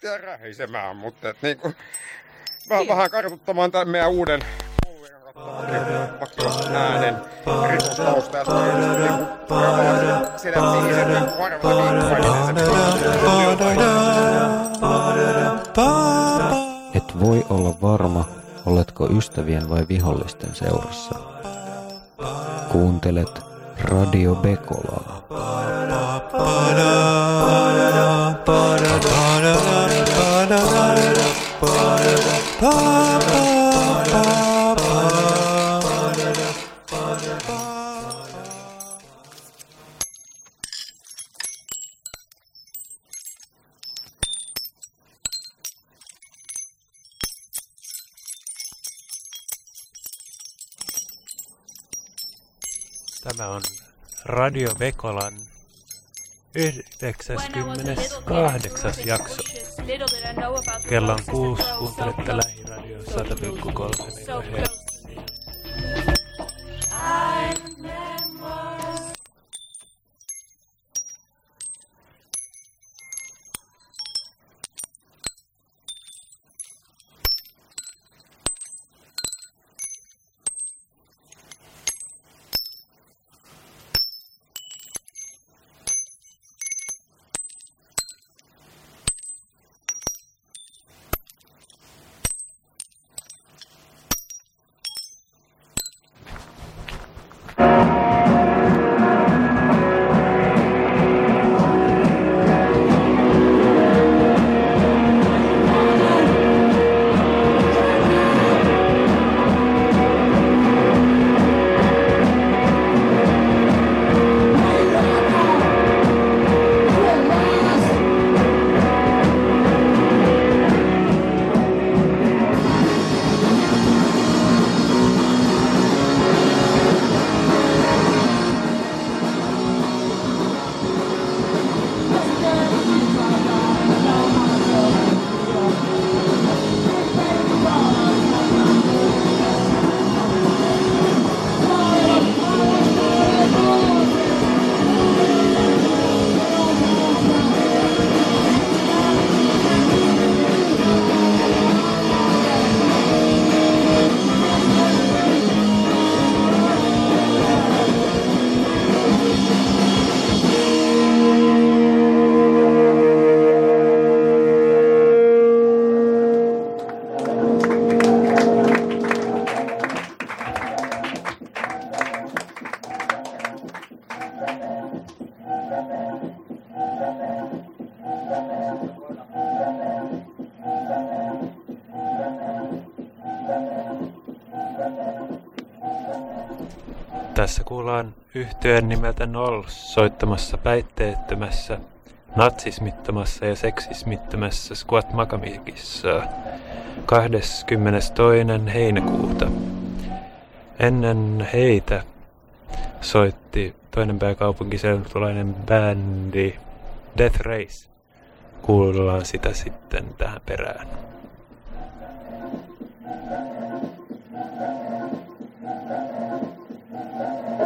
tiedä rähisemään, mutta et niinku, vähän, vähän kartuttamaan tämän meidän uuden äänen rikostausta ja niinku varmaan Et voi olla varma, oletko ystävien vai vihollisten seurassa. Kuuntelet Radio Bekolaa. Tämä on Radio Vekolan 98. jakso. Kello on kuusi, kuuntelette lähiradio 100,3 MHz. Yhtyeen nimeltä Noll soittamassa päitteettömässä, natsismittomassa ja seksismittömässä Squat Makamikissa 22. heinäkuuta. Ennen heitä soitti toinen pääkaupunkiseutulainen bändi Death Race. Kuullaan sitä sitten tähän perään.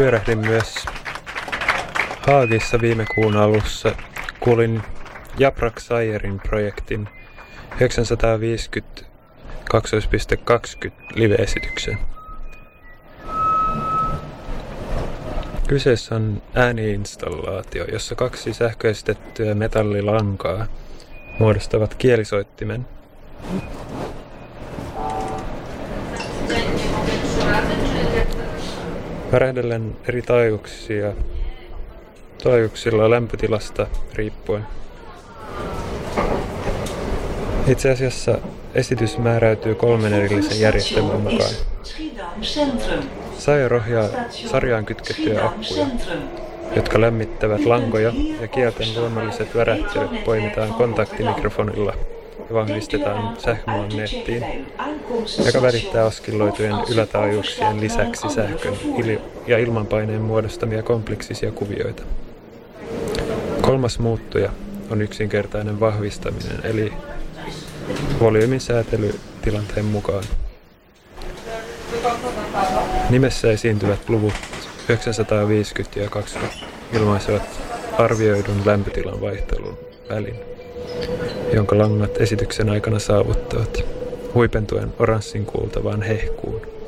pyörähdin myös Haagissa viime kuun alussa. Kuulin Japrak Sayerin projektin 950 2.20 live-esityksen. Kyseessä on ääniinstallaatio, jossa kaksi sähköistettyä metallilankaa muodostavat kielisoittimen. Värähdellen eri taajuuksia taajuuksilla lämpötilasta riippuen. Itse asiassa esitys määräytyy kolmen erillisen järjestelmän mukaan. Sair ohjaa sarjaan kytkettyjä akkuja, jotka lämmittävät lankoja ja kielten luonnolliset värähtelyt poimitaan kontaktimikrofonilla vahvistetaan sähkömagneettiin, joka välittää oskilloitujen ylätaajuuksien lisäksi sähkön ja ilmanpaineen muodostamia kompleksisia kuvioita. Kolmas muuttuja on yksinkertainen vahvistaminen, eli volyymin säätely tilanteen mukaan. Nimessä esiintyvät luvut 950 ja 20 ilmaisevat arvioidun lämpötilan vaihtelun välin jonka langat esityksen aikana saavuttavat, huipentuen oranssin kuultavaan hehkuun.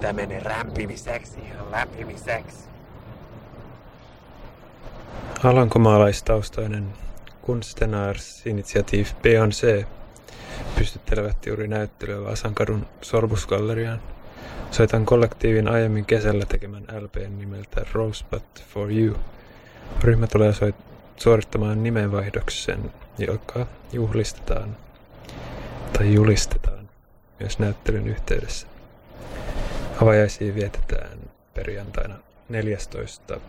Tää menee rämpimiseksi, lämpimiseksi. Alankomaalaistaustainen Kunstenars-initiativ Beyoncé pystyttelevät juuri näyttelyä Vasankadun Sorbusgalleriaan. Soitan kollektiivin aiemmin kesällä tekemän LPn nimeltä Rosebud for You. Ryhmä tulee soit- suorittamaan nimenvaihdoksen, joka juhlistetaan tai julistetaan myös näyttelyn yhteydessä. Avajaisia vietetään perjantaina 14.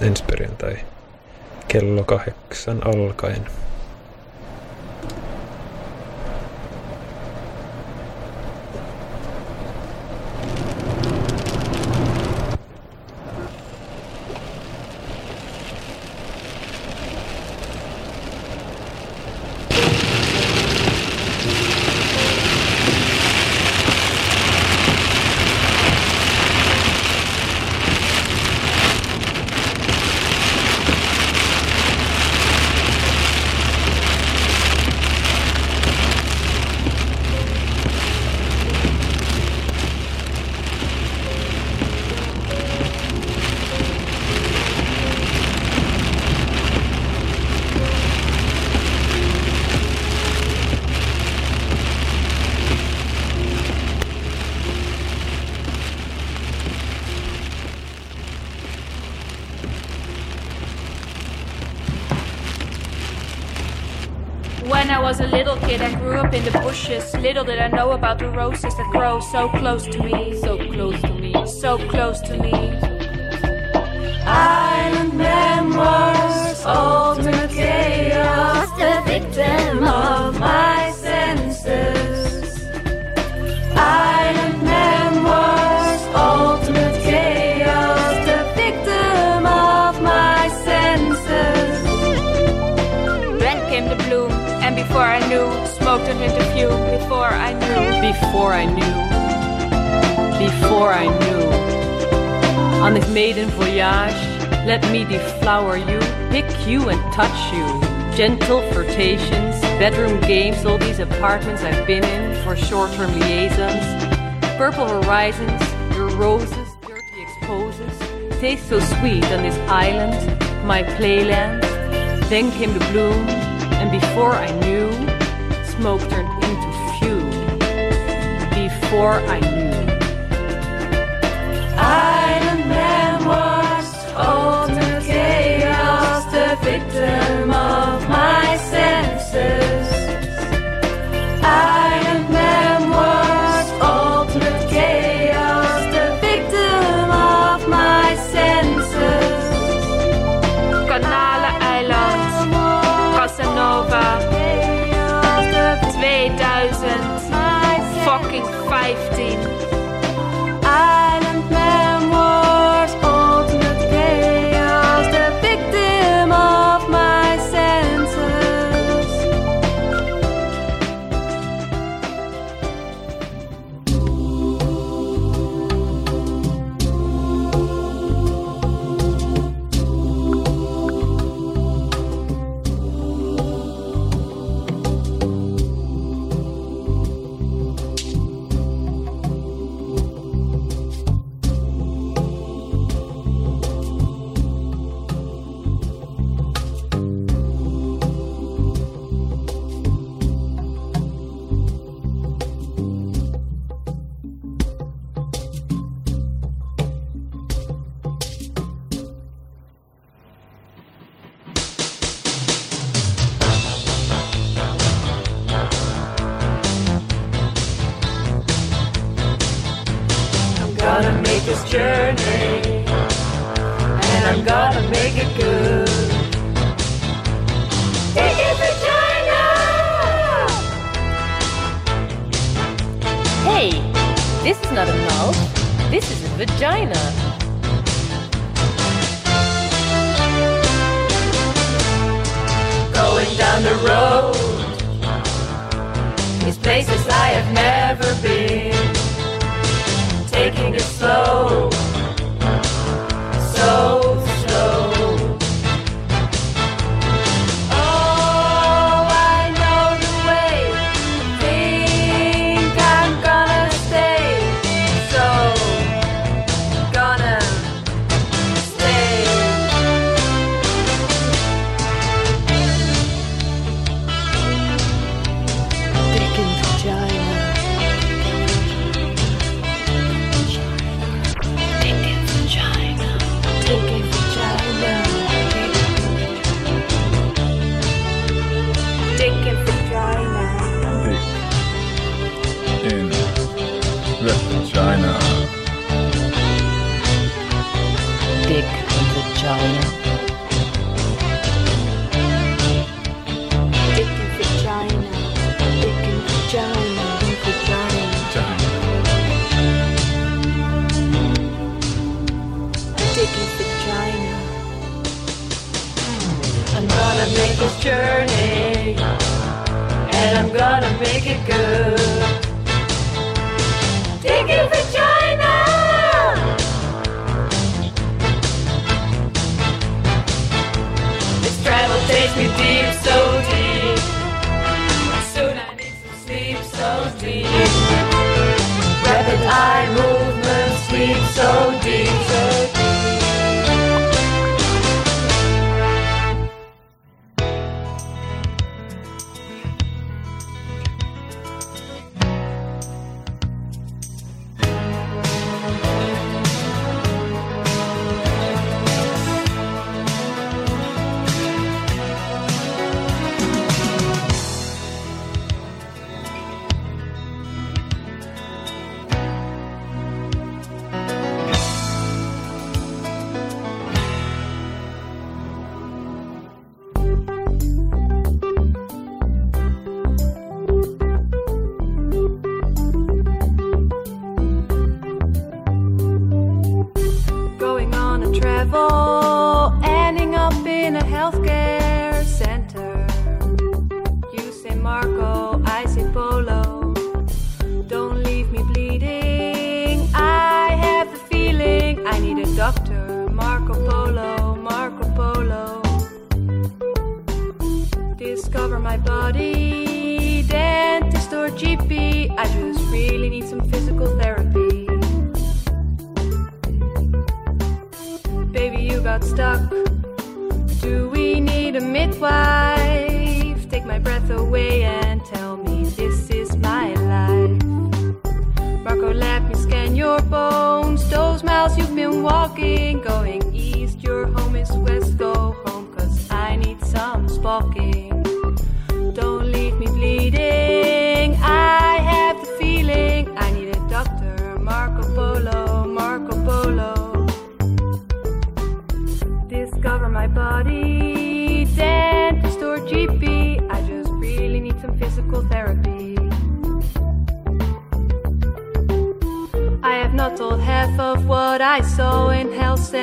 ensi perjantai kello kahdeksan alkaen. So close to me. So close to me. So close to me. Island memoirs, ultimate chaos, the victim of my senses. Island memoirs, ultimate chaos, the victim of my senses. Then came the bloom, and before I knew, smoke turned into fume. Before I knew, Before I knew. Before I knew. On this maiden voyage, let me deflower you, pick you and touch you. Gentle flirtations, bedroom games, all these apartments I've been in for short-term liaisons. Purple horizons, your roses, dirty exposes, taste so sweet on this island, my playland. Then came the bloom, and before I knew, smoke turned into fume. Before I knew. Victim of my senses. Island and I'm gonna make it good. Thank you for China! This travel takes me deep, so deep. Soon I need some sleep, so deep. Rapid eye movement, sleep so deep, so deep.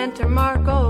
Enter Marco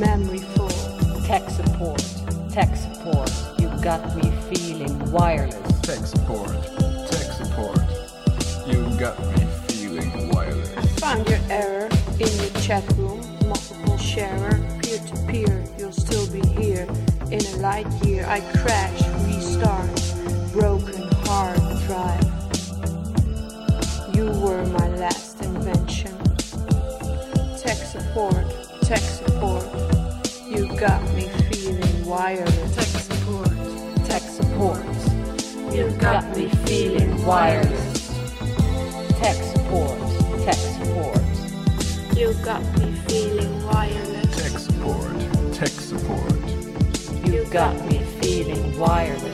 memory full. Tech support, tech support. You got me feeling wireless. Tech support, tech support. You got me feeling wireless. I found your error in the chat room. Multiple sharer, peer to peer. You'll still be here in a light year. I crash, restart, broken hard drive. You were my last invention. Tech support. You got me feeling wireless. Tech support, Tech support. you've got me feeling wireless. Tech support, tech support. You've got me feeling wireless. Tech support, tech support. You've got me feeling wireless.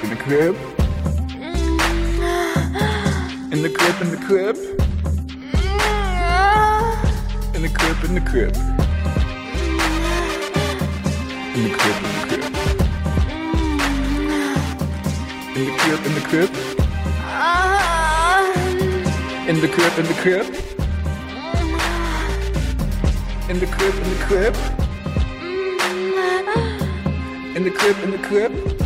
In the crib, in the crib. In the crib, in the crib. In the crib, in the crib. In the crib, in the crib. In the crib, in the crib. In the crib, in the crib. In the crib, in the crib. In the crib,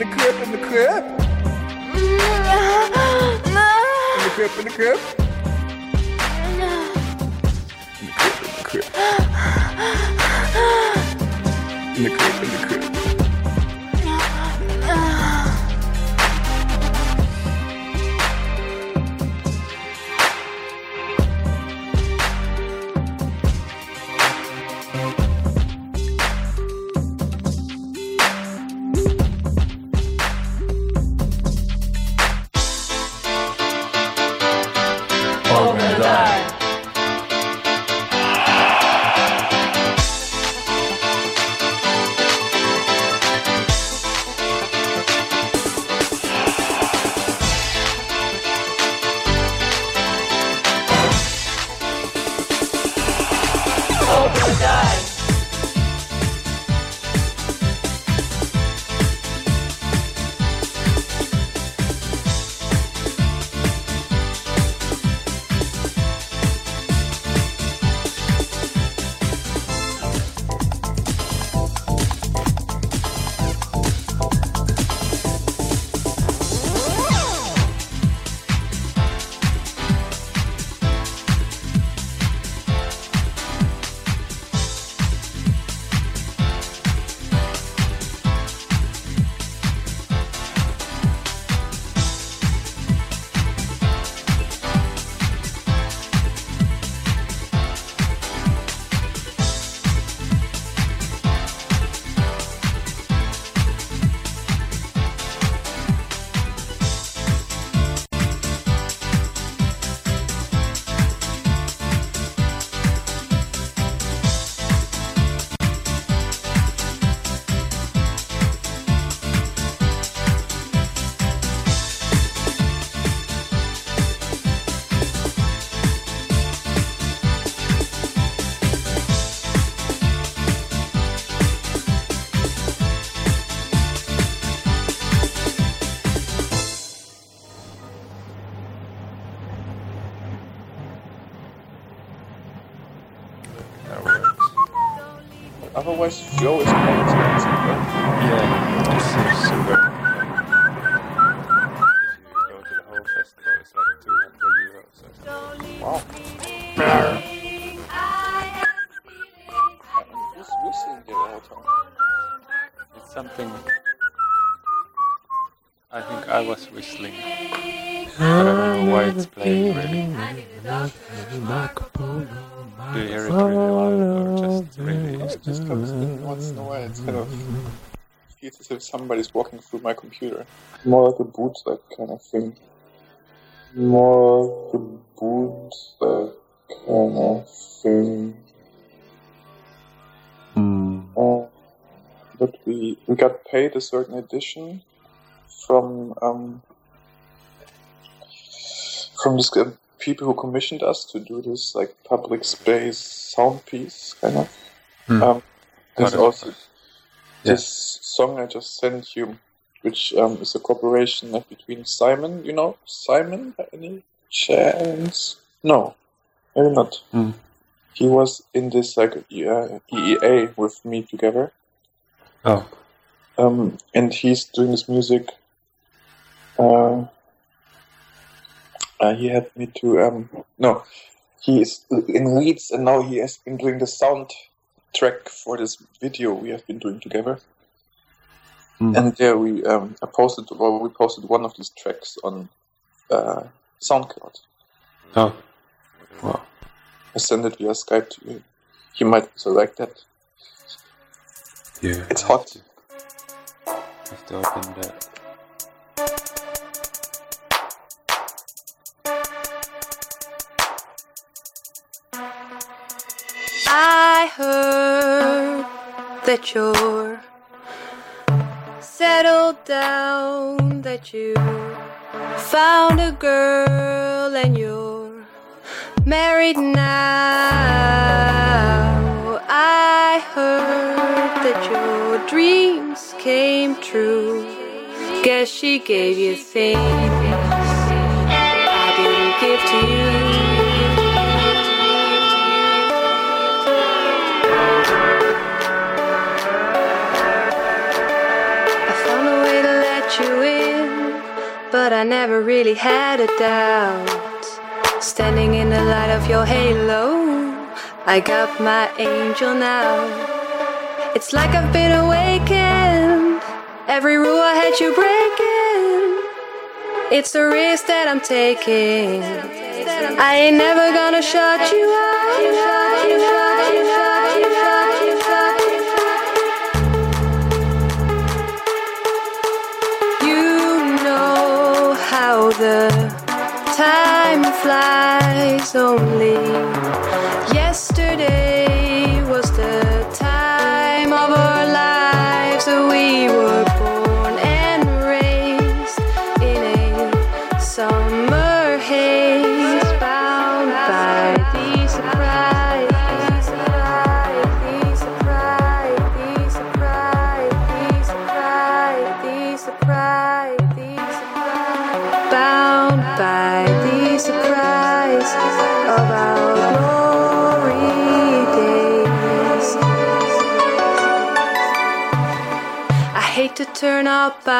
in the crib. In the crib, in the crib. In the crib, in the crib. In the crib, in the crib. In the crib, if somebody's walking through my computer. More like a bootleg kind of thing. More like a bootleg kind of thing. Uh, but we we got paid a certain edition from um from this uh, people who commissioned us to do this like public space sound piece kind of. Hmm. Um, there's also this song I just sent you, which um, is a cooperation between Simon, you know Simon by any chance? No, maybe not. Hmm. He was in this like uh, EEA with me together. Oh, Um, and he's doing this music. Uh, uh, he had me to um no, he is in Leeds and now he has been doing the sound track for this video we have been doing together. Hmm. And there we um I posted well we posted one of these tracks on uh, SoundCloud. oh, wow. I sent it via Skype to you. You might also like that. Yeah. It's hot. Have to open that. Heard that you're settled down, that you found a girl and you're married now. I heard that your dreams came true. Guess she gave you things but I never really had a doubt. Standing in the light of your halo, I got my angel now. It's like I've been awakened. Every rule I had you breaking. It's the risk that I'm taking. I ain't never gonna shut you out. Only.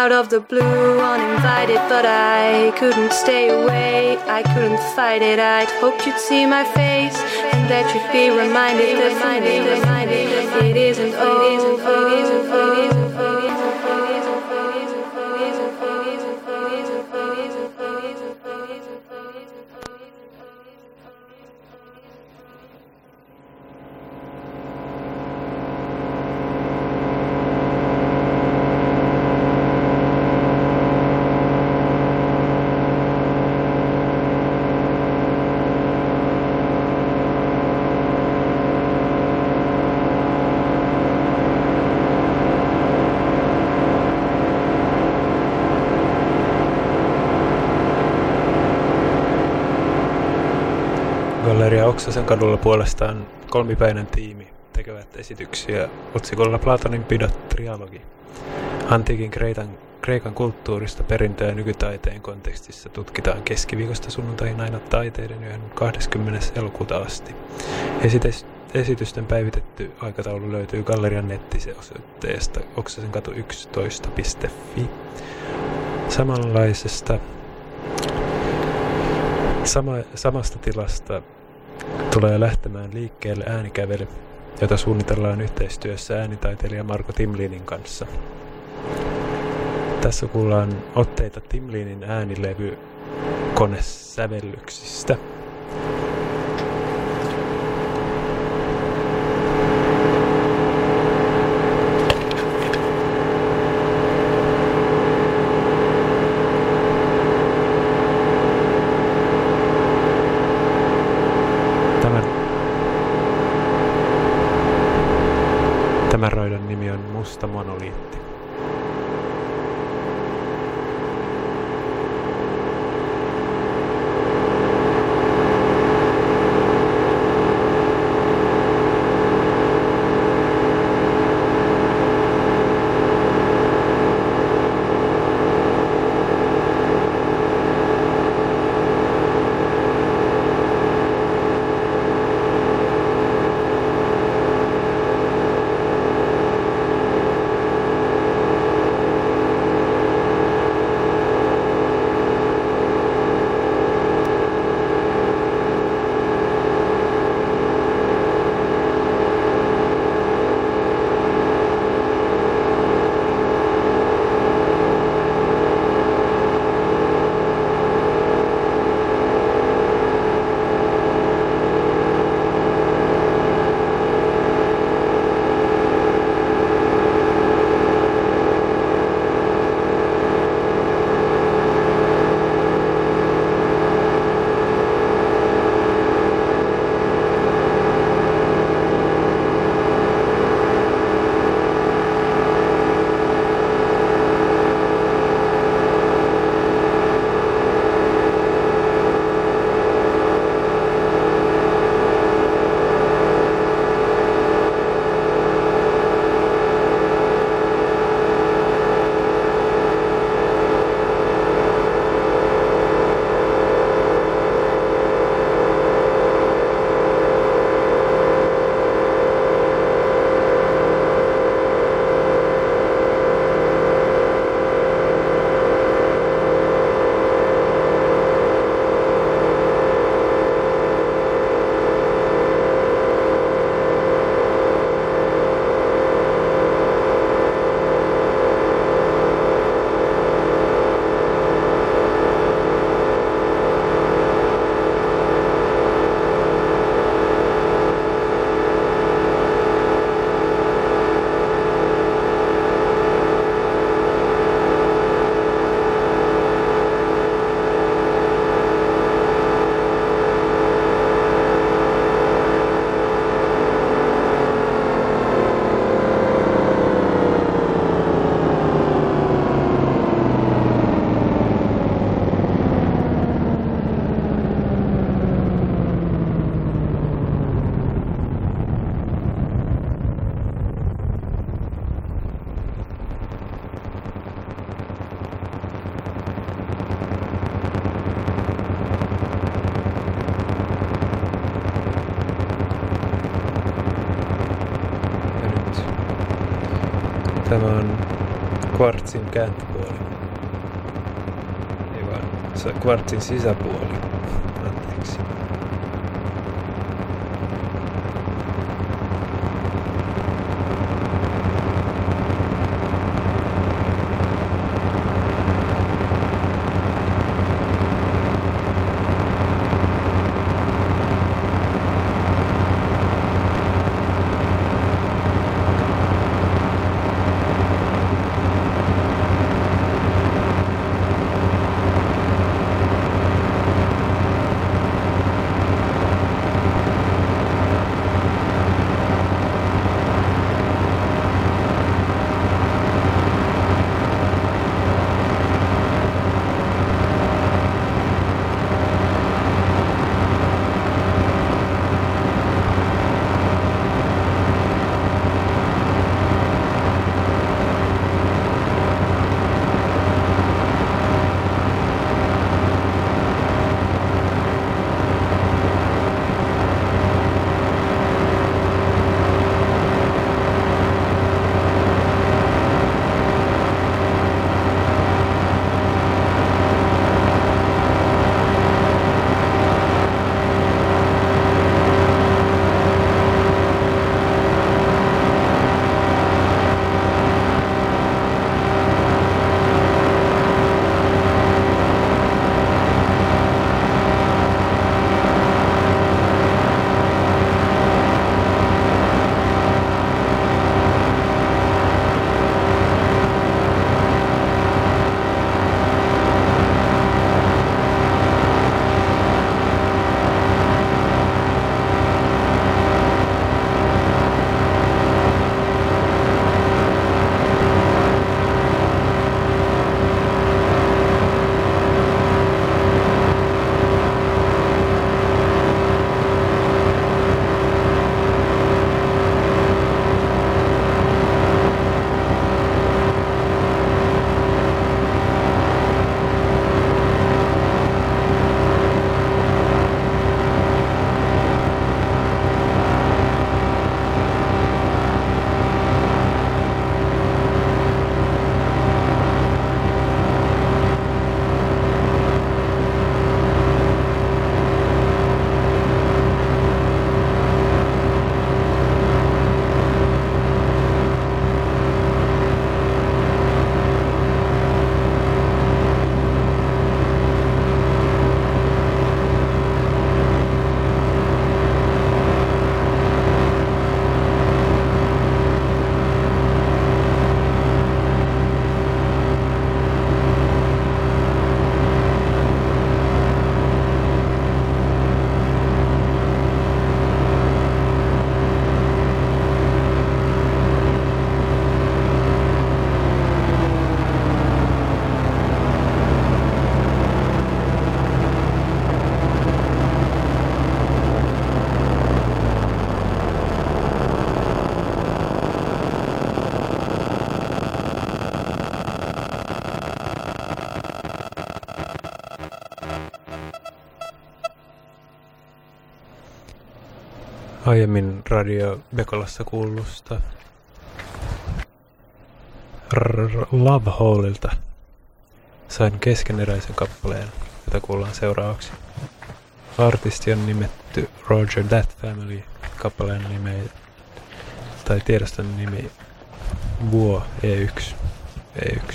Out of the blue uninvited, but I couldn't stay away. I couldn't fight it. I'd hoped you'd see my face and that you'd be reminded reminded, reminded it isn't over. Galleria Oksasen kadulla puolestaan kolmipäinen tiimi tekevät esityksiä otsikolla Platonin pidot trialogi. Antiikin Kreikan, Kreikan kulttuurista perintöä nykytaiteen kontekstissa tutkitaan keskiviikosta sunnuntaihin aina taiteiden yhden 20. elokuuta asti. Esites, esitysten päivitetty aikataulu löytyy gallerian nettiseosoitteesta Oksasen katu 11.fi. Samanlaisesta sama, samasta tilasta tulee lähtemään liikkeelle äänikävely, jota suunnitellaan yhteistyössä äänitaiteilija Marko Timlinin kanssa. Tässä kuullaan otteita Timlinin äänilevy konesävellyksistä. Kvartsin kääntöpuoli. Ei vaan, se kvartsin sisäpuoli. Aiemmin Radio Bekolassa kuulusta Love Holeilta sain keskeneräisen kappaleen, jota kuullaan seuraavaksi. Artisti on nimetty Roger That Family, kappaleen nime tai tiedoston nimi Vuo E1. E1.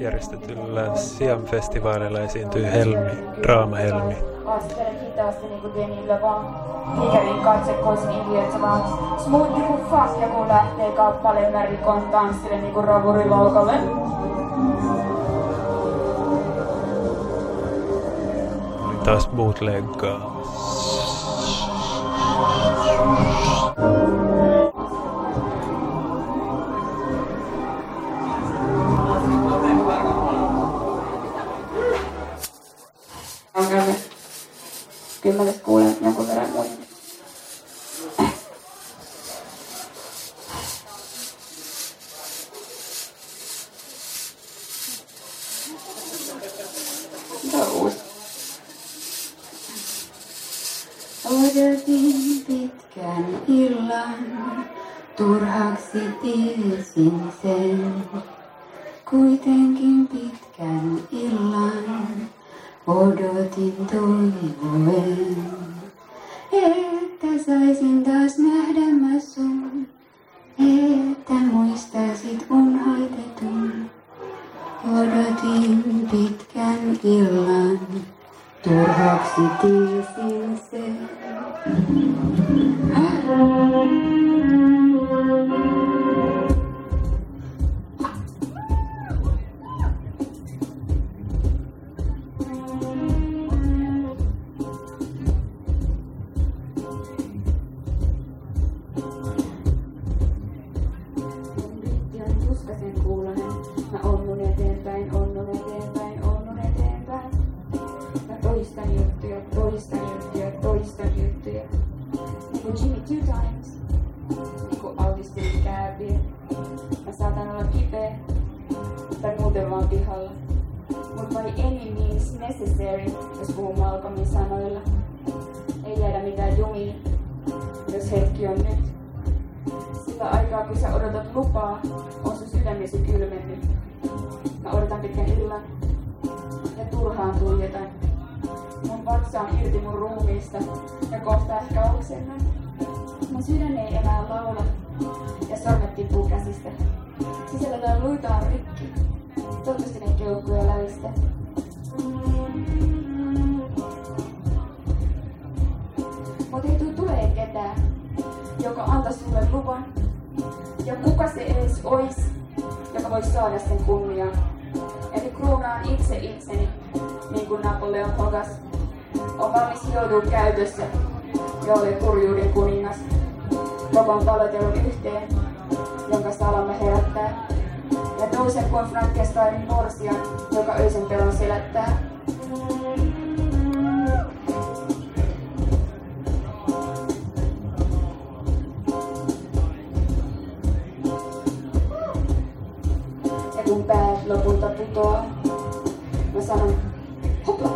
Järjestetyllä Siam-festivaalilla esiintyy Helmi, Draama Helmi. Niinku. Ikävin katse koisin fuck ja kun lähtee kappaleen värikon tanssille niinku ravuriloukalle. Taas bootleggaa. Odotin pitkän illan, turhaksi tiesin sen. Ja kun päät lopulta putoaa, mä sanon, hopla!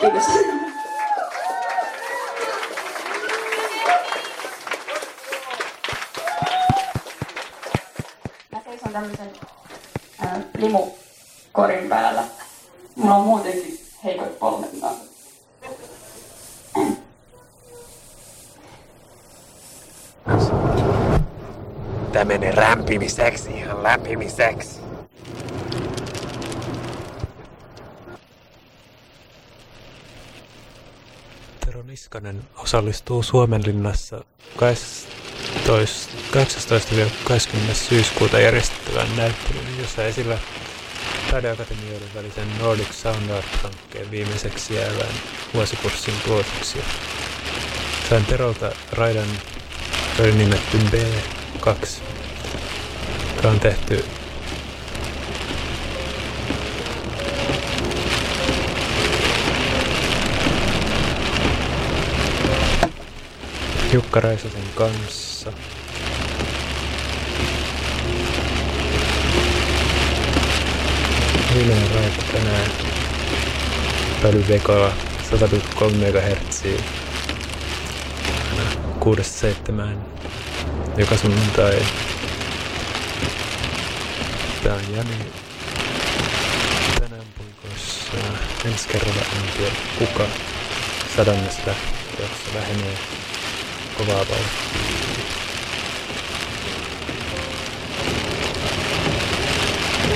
Kiitos. Mä seison tämmösen ää, limukorin päällä. Mulla on muutenkin heikot polvet. Mä Tää menee rämpimiseksi, ihan lämpimiseksi. Tero Niskanen osallistuu Suomenlinnassa 18-20. syyskuuta järjestettävään näyttelyyn, jossa esillä taideakatemioiden välisen Nordic Sound Art-hankkeen viimeiseksi jäävän vuosikurssin tuloksia. Sain Terolta raidan, nimetty B2, joka on tehty Jukka Raisasen kanssa. Hiljainen raita tänään. Pöly Vekola 100,3 MHz. Kuudesta seitsemään joka sunnuntai. Tää on Jani. Tänään puikoissa. Ensi kerralla en tiedä kuka sadannesta jakso lähenee kovaa vauhtia.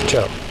Ciao.